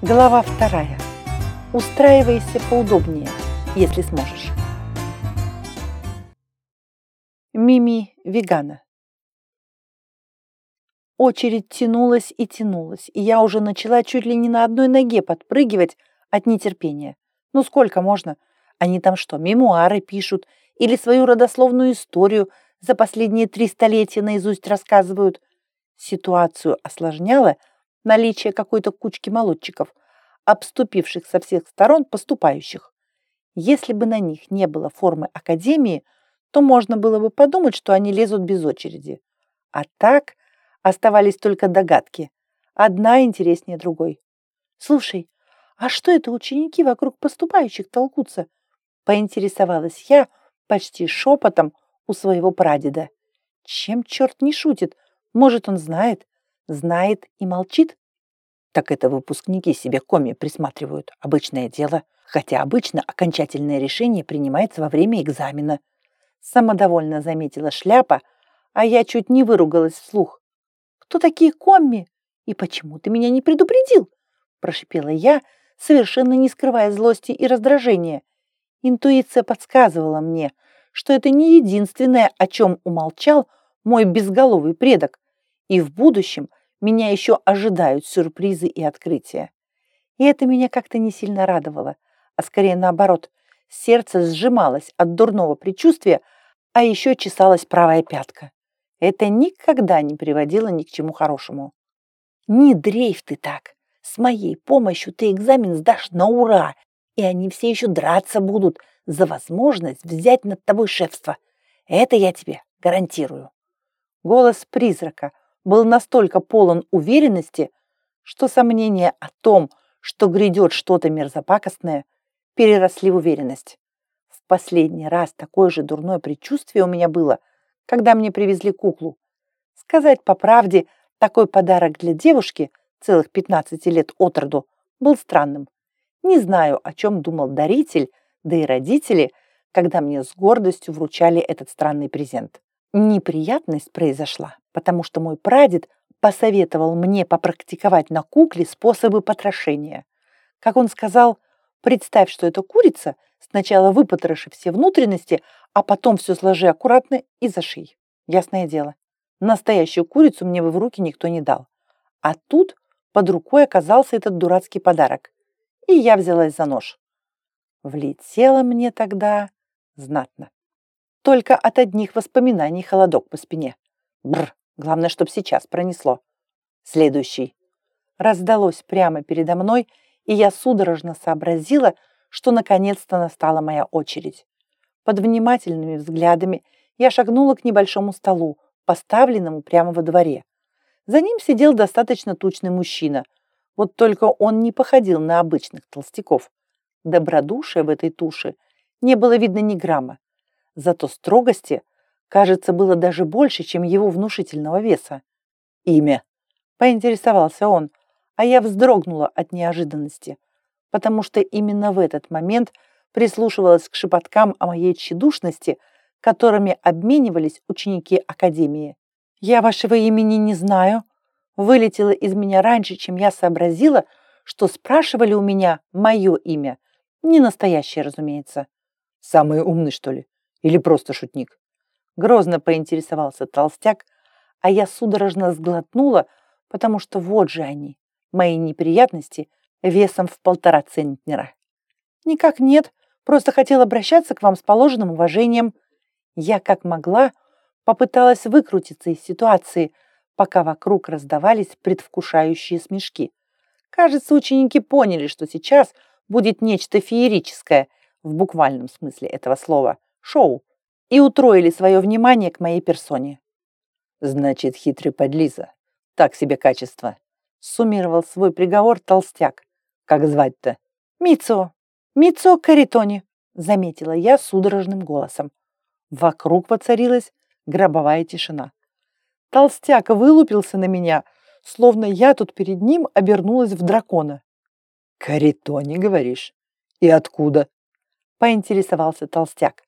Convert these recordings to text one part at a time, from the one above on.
Глава вторая. Устраивайся поудобнее, если сможешь. Мими вегана. Очередь тянулась и тянулась, и я уже начала чуть ли не на одной ноге подпрыгивать от нетерпения. Ну сколько можно? Они там что, мемуары пишут или свою родословную историю за последние три столетия наизусть рассказывают? Ситуацию осложняло наличие какой-то кучки молодчиков, обступивших со всех сторон поступающих. Если бы на них не было формы академии, то можно было бы подумать, что они лезут без очереди. А так оставались только догадки, одна интереснее другой. «Слушай, а что это ученики вокруг поступающих толкутся?» поинтересовалась я почти шепотом у своего прадеда. Чем черт не шутит? Может, он знает? Знает и молчит? Так это выпускники себе коми присматривают. Обычное дело. Хотя обычно окончательное решение принимается во время экзамена. Самодовольно заметила шляпа, а я чуть не выругалась вслух. «Кто такие комми? И почему ты меня не предупредил?» Прошипела я, совершенно не скрывая злости и раздражения. Интуиция подсказывала мне, что это не единственное, о чем умолчал мой безголовый предок, и в будущем меня еще ожидают сюрпризы и открытия. И это меня как-то не сильно радовало, а скорее наоборот. Сердце сжималось от дурного предчувствия, а еще чесалась правая пятка. Это никогда не приводило ни к чему хорошему. «Не дрейф ты так! С моей помощью ты экзамен сдашь на ура, и они все еще драться будут за возможность взять над тобой шефство. Это я тебе гарантирую». Голос призрака был настолько полон уверенности, что сомнения о том, что грядет что-то мерзопакостное, переросли в уверенность. В последний раз такое же дурное предчувствие у меня было, когда мне привезли куклу. Сказать по правде, такой подарок для девушки целых 15 лет от роду был странным. Не знаю, о чем думал даритель, да и родители, когда мне с гордостью вручали этот странный презент. Неприятность произошла, потому что мой прадед посоветовал мне попрактиковать на кукле способы потрошения. Как он сказал, представь, что это курица, сначала выпотроши все внутренности, а потом все сложи аккуратно и зашей. Ясное дело, настоящую курицу мне бы в руки никто не дал. А тут под рукой оказался этот дурацкий подарок. И я взялась за нож. Влетело мне тогда знатно. Только от одних воспоминаний холодок по спине. Бр, главное, чтоб сейчас пронесло. Следующий. Раздалось прямо передо мной, и я судорожно сообразила, что наконец-то настала моя очередь. Под внимательными взглядами я шагнула к небольшому столу, поставленному прямо во дворе. За ним сидел достаточно тучный мужчина. Вот только он не походил на обычных толстяков. Добродушия в этой туше не было видно ни грамма. Зато строгости, кажется, было даже больше, чем его внушительного веса. «Имя?» – поинтересовался он, а я вздрогнула от неожиданности, потому что именно в этот момент прислушивалась к шепоткам о моей тщедушности, которыми обменивались ученики Академии. «Я вашего имени не знаю», вылетело из меня раньше, чем я сообразила, что спрашивали у меня мое имя. Не настоящее, разумеется. «Самый умный, что ли?» Или просто шутник?» Грозно поинтересовался толстяк, а я судорожно сглотнула, потому что вот же они, мои неприятности, весом в полтора центнера. «Никак нет, просто хотел обращаться к вам с положенным уважением». Я, как могла, попыталась выкрутиться из ситуации, пока вокруг раздавались предвкушающие смешки. Кажется, ученики поняли, что сейчас будет нечто феерическое в буквальном смысле этого слова шоу и утроили свое внимание к моей персоне. Значит, хитрый подлиза. Так себе качество. Суммировал свой приговор толстяк. Как звать-то? Мицо. Мицо Каритони, заметила я судорожным голосом. Вокруг воцарилась гробовая тишина. Толстяк вылупился на меня, словно я тут перед ним обернулась в дракона. «Каритони, говоришь? И откуда?» — поинтересовался толстяк.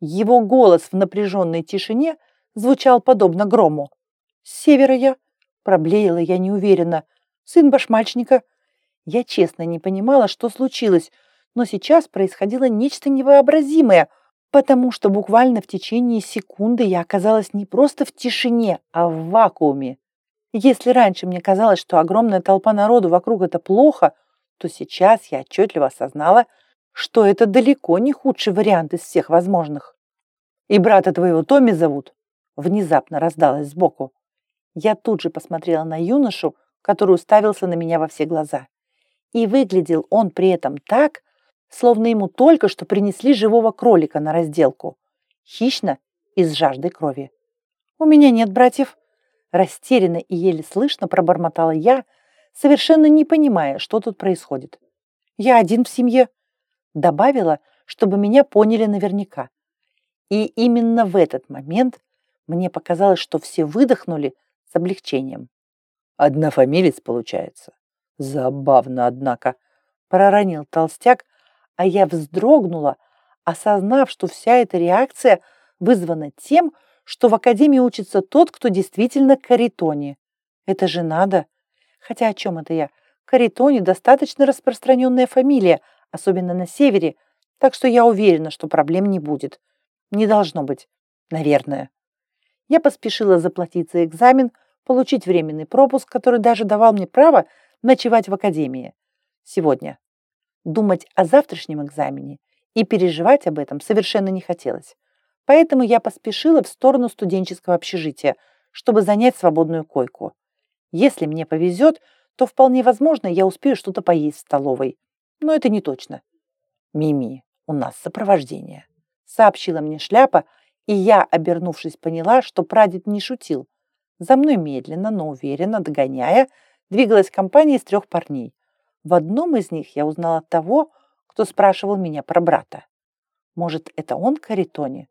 Его голос в напряженной тишине звучал подобно грому. «С севера я», — проблеяла я неуверенно, — «сын башмачника». Я честно не понимала, что случилось, но сейчас происходило нечто невообразимое, потому что буквально в течение секунды я оказалась не просто в тишине, а в вакууме. Если раньше мне казалось, что огромная толпа народу вокруг это плохо, то сейчас я отчетливо осознала, что это далеко не худший вариант из всех возможных. «И брата твоего Томми зовут?» Внезапно раздалось сбоку. Я тут же посмотрела на юношу, который уставился на меня во все глаза. И выглядел он при этом так, словно ему только что принесли живого кролика на разделку. Хищно и с жаждой крови. «У меня нет братьев», Растерянно и еле слышно пробормотала я, совершенно не понимая, что тут происходит. «Я один в семье», — добавила, чтобы меня поняли наверняка. И именно в этот момент мне показалось, что все выдохнули с облегчением. «Однофамилец, получается. Забавно, однако», — проронил толстяк, а я вздрогнула, осознав, что вся эта реакция вызвана тем, что в академии учится тот, кто действительно каритони. Это же надо. Хотя о чем это я? Каритони достаточно распространенная фамилия, особенно на севере, так что я уверена, что проблем не будет. Не должно быть. Наверное. Я поспешила заплатить за экзамен, получить временный пропуск, который даже давал мне право ночевать в академии. Сегодня. Думать о завтрашнем экзамене и переживать об этом совершенно не хотелось. Поэтому я поспешила в сторону студенческого общежития, чтобы занять свободную койку. Если мне повезет, то вполне возможно, я успею что-то поесть в столовой. Но это не точно. «Мими, у нас сопровождение», — сообщила мне шляпа, и я, обернувшись, поняла, что прадед не шутил. За мной медленно, но уверенно, догоняя, двигалась компания из трех парней. В одном из них я узнала того, кто спрашивал меня про брата. Может, это он Каритони?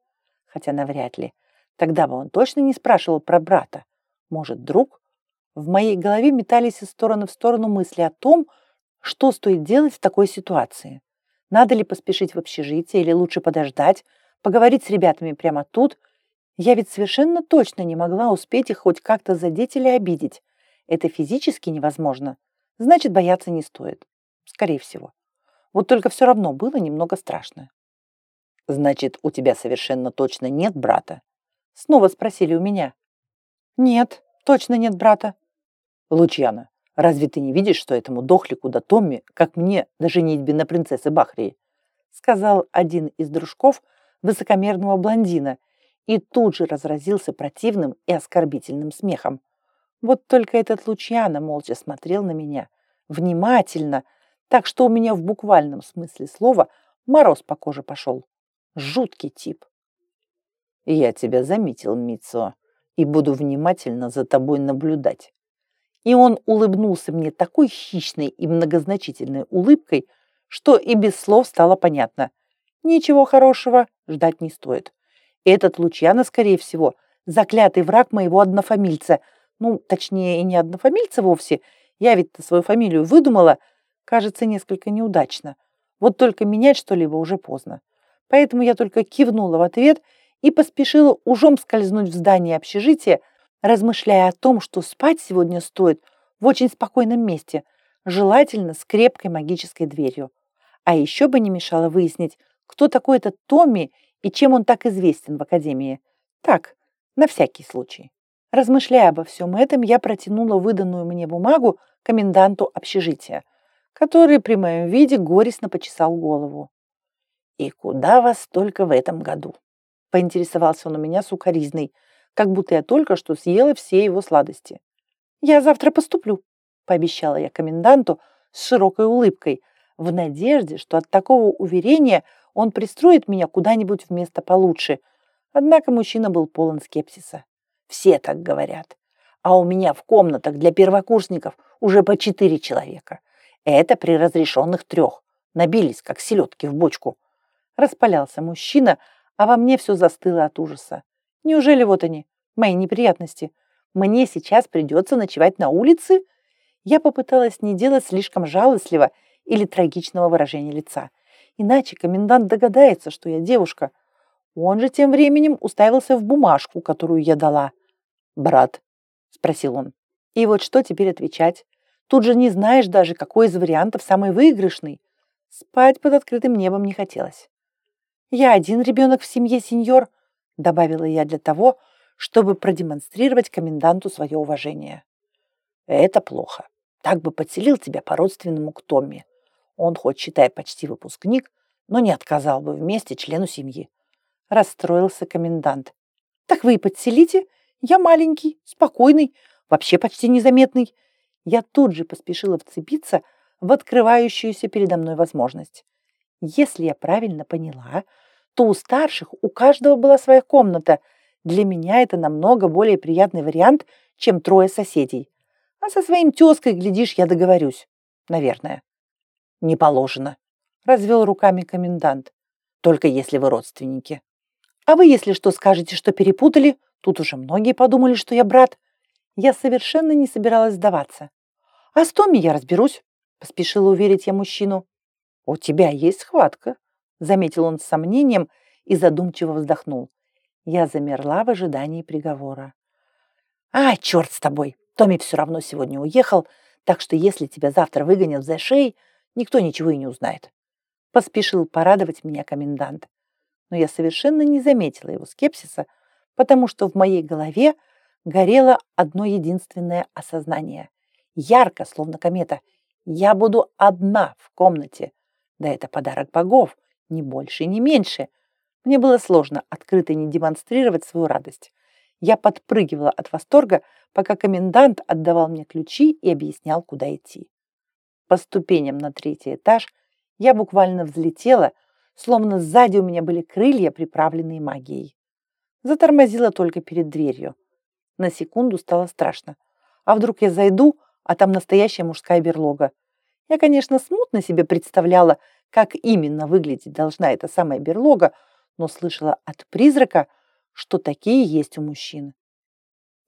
хотя навряд ли. Тогда бы он точно не спрашивал про брата. Может, друг? В моей голове метались из стороны в сторону мысли о том, что стоит делать в такой ситуации. Надо ли поспешить в общежитие или лучше подождать, поговорить с ребятами прямо тут? Я ведь совершенно точно не могла успеть их хоть как-то задеть или обидеть. Это физически невозможно. Значит, бояться не стоит. Скорее всего. Вот только все равно было немного страшно. «Значит, у тебя совершенно точно нет брата?» Снова спросили у меня. «Нет, точно нет брата». «Лучьяна, разве ты не видишь, что этому дохлику да Томми, как мне, на женитьбе на принцессе Бахрии?» сказал один из дружков высокомерного блондина и тут же разразился противным и оскорбительным смехом. Вот только этот Лучьяна молча смотрел на меня, внимательно, так что у меня в буквальном смысле слова мороз по коже пошел. Жуткий тип. Я тебя заметил, Мицо, и буду внимательно за тобой наблюдать. И он улыбнулся мне такой хищной и многозначительной улыбкой, что и без слов стало понятно. Ничего хорошего ждать не стоит. Этот Лучьяно, скорее всего, заклятый враг моего однофамильца. Ну, точнее, и не однофамильца вовсе. Я ведь свою фамилию выдумала. Кажется, несколько неудачно. Вот только менять что-либо уже поздно поэтому я только кивнула в ответ и поспешила ужом скользнуть в здание общежития, размышляя о том, что спать сегодня стоит в очень спокойном месте, желательно с крепкой магической дверью. А еще бы не мешало выяснить, кто такой этот Томми и чем он так известен в Академии. Так, на всякий случай. Размышляя обо всем этом, я протянула выданную мне бумагу коменданту общежития, который при моем виде горестно почесал голову. «И куда вас только в этом году?» Поинтересовался он у меня сукоризной, как будто я только что съела все его сладости. «Я завтра поступлю», — пообещала я коменданту с широкой улыбкой, в надежде, что от такого уверения он пристроит меня куда-нибудь в место получше. Однако мужчина был полон скепсиса. «Все так говорят. А у меня в комнатах для первокурсников уже по четыре человека. Это при разрешенных трех. Набились, как селедки в бочку. Распалялся мужчина, а во мне все застыло от ужаса. Неужели вот они, мои неприятности? Мне сейчас придется ночевать на улице? Я попыталась не делать слишком жалостливо или трагичного выражения лица. Иначе комендант догадается, что я девушка. Он же тем временем уставился в бумажку, которую я дала. «Брат?» – спросил он. И вот что теперь отвечать? Тут же не знаешь даже, какой из вариантов самый выигрышный. Спать под открытым небом не хотелось. «Я один ребенок в семье, сеньор», — добавила я для того, чтобы продемонстрировать коменданту свое уважение. «Это плохо. Так бы подселил тебя по-родственному к Томми. Он хоть, считай, почти выпускник, но не отказал бы вместе члену семьи. Расстроился комендант. Так вы и подселите. Я маленький, спокойный, вообще почти незаметный. Я тут же поспешила вцепиться в открывающуюся передо мной возможность. Если я правильно поняла, то у старших у каждого была своя комната. Для меня это намного более приятный вариант, чем трое соседей. А со своим тезкой, глядишь, я договорюсь. Наверное. Не положено. Развел руками комендант. Только если вы родственники. А вы, если что, скажете, что перепутали, тут уже многие подумали, что я брат. Я совершенно не собиралась сдаваться. А с Томми я разберусь, поспешила уверить я мужчину. У тебя есть схватка, заметил он с сомнением и задумчиво вздохнул. Я замерла в ожидании приговора. А, черт с тобой, Томми все равно сегодня уехал, так что если тебя завтра выгонят за шеей, никто ничего и не узнает. Поспешил порадовать меня комендант. Но я совершенно не заметила его скепсиса, потому что в моей голове горело одно единственное осознание. Ярко, словно комета. Я буду одна в комнате. Да это подарок богов, ни больше, ни меньше. Мне было сложно открыто не демонстрировать свою радость. Я подпрыгивала от восторга, пока комендант отдавал мне ключи и объяснял, куда идти. По ступеням на третий этаж я буквально взлетела, словно сзади у меня были крылья, приправленные магией. Затормозила только перед дверью. На секунду стало страшно. А вдруг я зайду, а там настоящая мужская берлога? Я, конечно, смутно себе представляла, как именно выглядеть должна эта самая берлога, но слышала от призрака, что такие есть у мужчин.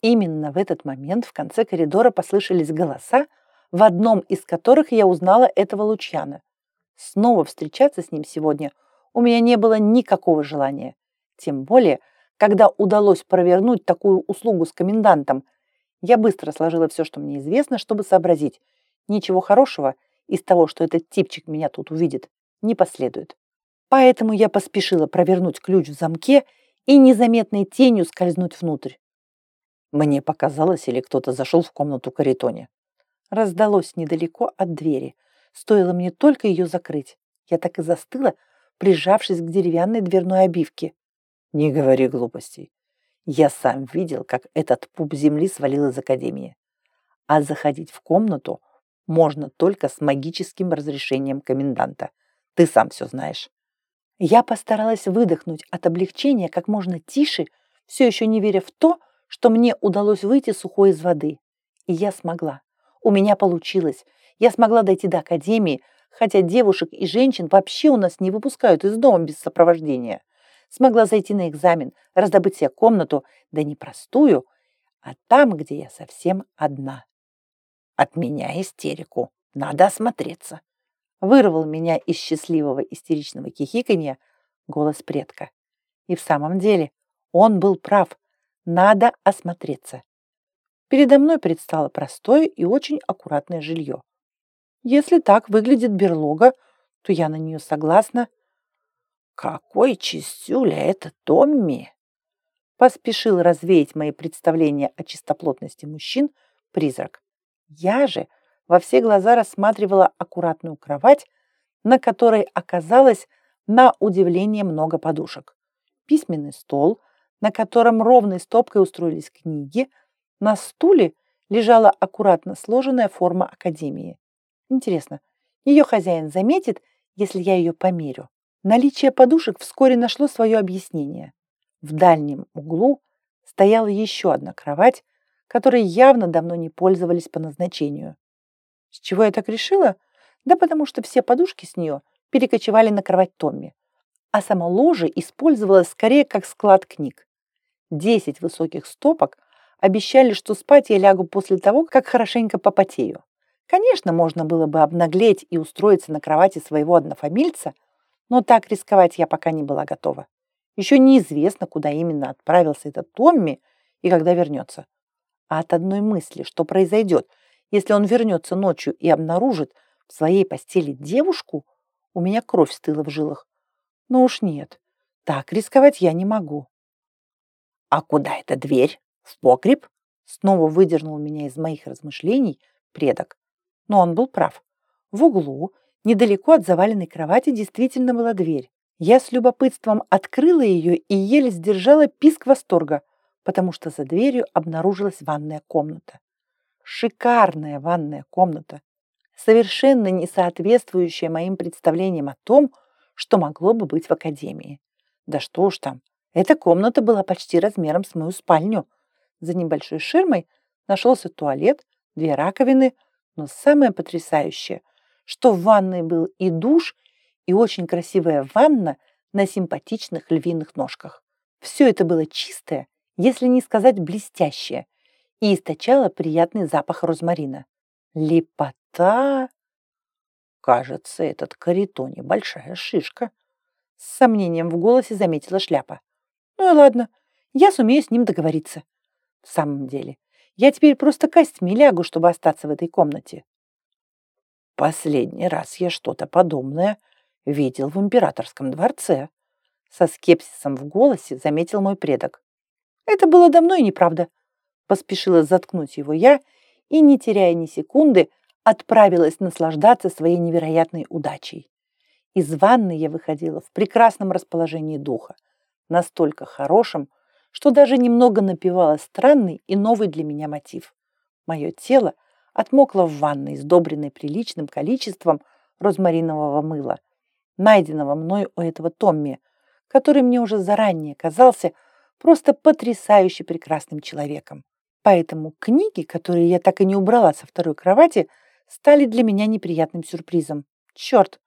Именно в этот момент в конце коридора послышались голоса, в одном из которых я узнала этого Лучьяна. Снова встречаться с ним сегодня у меня не было никакого желания. Тем более, когда удалось провернуть такую услугу с комендантом, я быстро сложила все, что мне известно, чтобы сообразить. Ничего хорошего из того, что этот типчик меня тут увидит, не последует. Поэтому я поспешила провернуть ключ в замке и незаметной тенью скользнуть внутрь. Мне показалось, или кто-то зашел в комнату Каритоне. Раздалось недалеко от двери. Стоило мне только ее закрыть. Я так и застыла, прижавшись к деревянной дверной обивке. Не говори глупостей. Я сам видел, как этот пуп земли свалил из академии. А заходить в комнату можно только с магическим разрешением коменданта. Ты сам все знаешь. Я постаралась выдохнуть от облегчения как можно тише, все еще не веря в то, что мне удалось выйти сухой из воды. И я смогла. У меня получилось. Я смогла дойти до академии, хотя девушек и женщин вообще у нас не выпускают из дома без сопровождения. Смогла зайти на экзамен, раздобыть себе комнату, да не простую, а там, где я совсем одна. От меня истерику. Надо осмотреться вырвал меня из счастливого истеричного кихиканья голос предка. И в самом деле он был прав. Надо осмотреться. Передо мной предстало простое и очень аккуратное жилье. Если так выглядит берлога, то я на нее согласна. «Какой чистюля это Томми!» Поспешил развеять мои представления о чистоплотности мужчин призрак. Я же во все глаза рассматривала аккуратную кровать, на которой оказалось на удивление много подушек. Письменный стол, на котором ровной стопкой устроились книги, на стуле лежала аккуратно сложенная форма академии. Интересно, ее хозяин заметит, если я ее померю? Наличие подушек вскоре нашло свое объяснение. В дальнем углу стояла еще одна кровать, которой явно давно не пользовались по назначению. С чего я так решила? Да потому что все подушки с нее перекочевали на кровать Томми, а само ложе использовалось скорее как склад книг. Десять высоких стопок обещали, что спать я лягу после того, как хорошенько попотею. Конечно, можно было бы обнаглеть и устроиться на кровати своего однофамильца, но так рисковать я пока не была готова. Еще неизвестно, куда именно отправился этот Томми и когда вернется. А от одной мысли, что произойдет, если он вернется ночью и обнаружит в своей постели девушку, у меня кровь стыла в жилах. Но уж нет, так рисковать я не могу. «А куда эта дверь? В погреб?» Снова выдернул меня из моих размышлений предок. Но он был прав. В углу, недалеко от заваленной кровати, действительно была дверь. Я с любопытством открыла ее и еле сдержала писк восторга, потому что за дверью обнаружилась ванная комната. Шикарная ванная комната, совершенно не соответствующая моим представлениям о том, что могло бы быть в академии. Да что уж там, эта комната была почти размером с мою спальню. За небольшой ширмой нашелся туалет, две раковины, но самое потрясающее, что в ванной был и душ, и очень красивая ванна на симпатичных львиных ножках. Все это было чистое, если не сказать блестящее, и источало приятный запах розмарина. Лепота! Кажется, этот каритоне большая шишка. С сомнением в голосе заметила шляпа. Ну и ладно, я сумею с ним договориться. В самом деле, я теперь просто костьми лягу, чтобы остаться в этой комнате. Последний раз я что-то подобное видел в императорском дворце. Со скепсисом в голосе заметил мой предок. Это было давно и неправда. Поспешила заткнуть его я и, не теряя ни секунды, отправилась наслаждаться своей невероятной удачей. Из ванны я выходила в прекрасном расположении духа, настолько хорошем, что даже немного напевала странный и новый для меня мотив. Мое тело отмокло в ванной, сдобренной приличным количеством розмаринового мыла, найденного мной у этого Томми, который мне уже заранее казался просто потрясающе прекрасным человеком. Поэтому книги, которые я так и не убрала со второй кровати, стали для меня неприятным сюрпризом. Черт,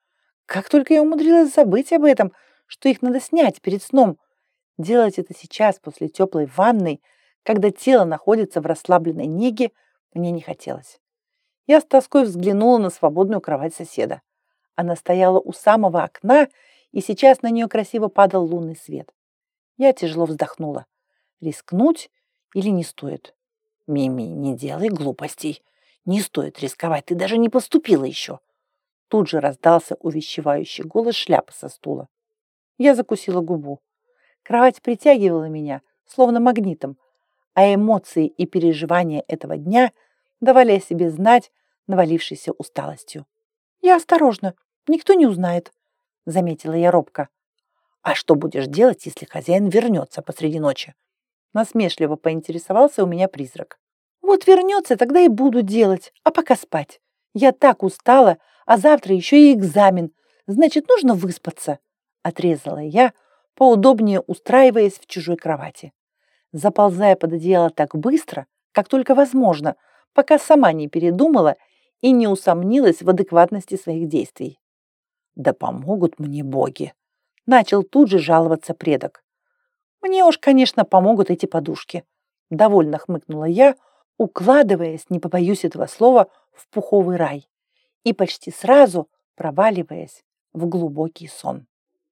как только я умудрилась забыть об этом, что их надо снять перед сном. Делать это сейчас, после теплой ванной, когда тело находится в расслабленной неге, мне не хотелось. Я с тоской взглянула на свободную кровать соседа. Она стояла у самого окна, и сейчас на нее красиво падал лунный свет. Я тяжело вздохнула. Рискнуть или не стоит? Мими, не делай глупостей. Не стоит рисковать, ты даже не поступила еще. Тут же раздался увещевающий голос шляпы со стула. Я закусила губу. Кровать притягивала меня, словно магнитом, а эмоции и переживания этого дня давали о себе знать навалившейся усталостью. «Я осторожно, никто не узнает», — заметила я робко. «А что будешь делать, если хозяин вернется посреди ночи?» Насмешливо поинтересовался у меня призрак. «Вот вернется, тогда и буду делать, а пока спать. Я так устала, а завтра еще и экзамен. Значит, нужно выспаться», — отрезала я, поудобнее устраиваясь в чужой кровати. Заползая под одеяло так быстро, как только возможно, пока сама не передумала и не усомнилась в адекватности своих действий. «Да помогут мне боги!» — начал тут же жаловаться предок. «Мне уж, конечно, помогут эти подушки», — довольно хмыкнула я, укладываясь, не побоюсь этого слова, в пуховый рай и почти сразу проваливаясь в глубокий сон.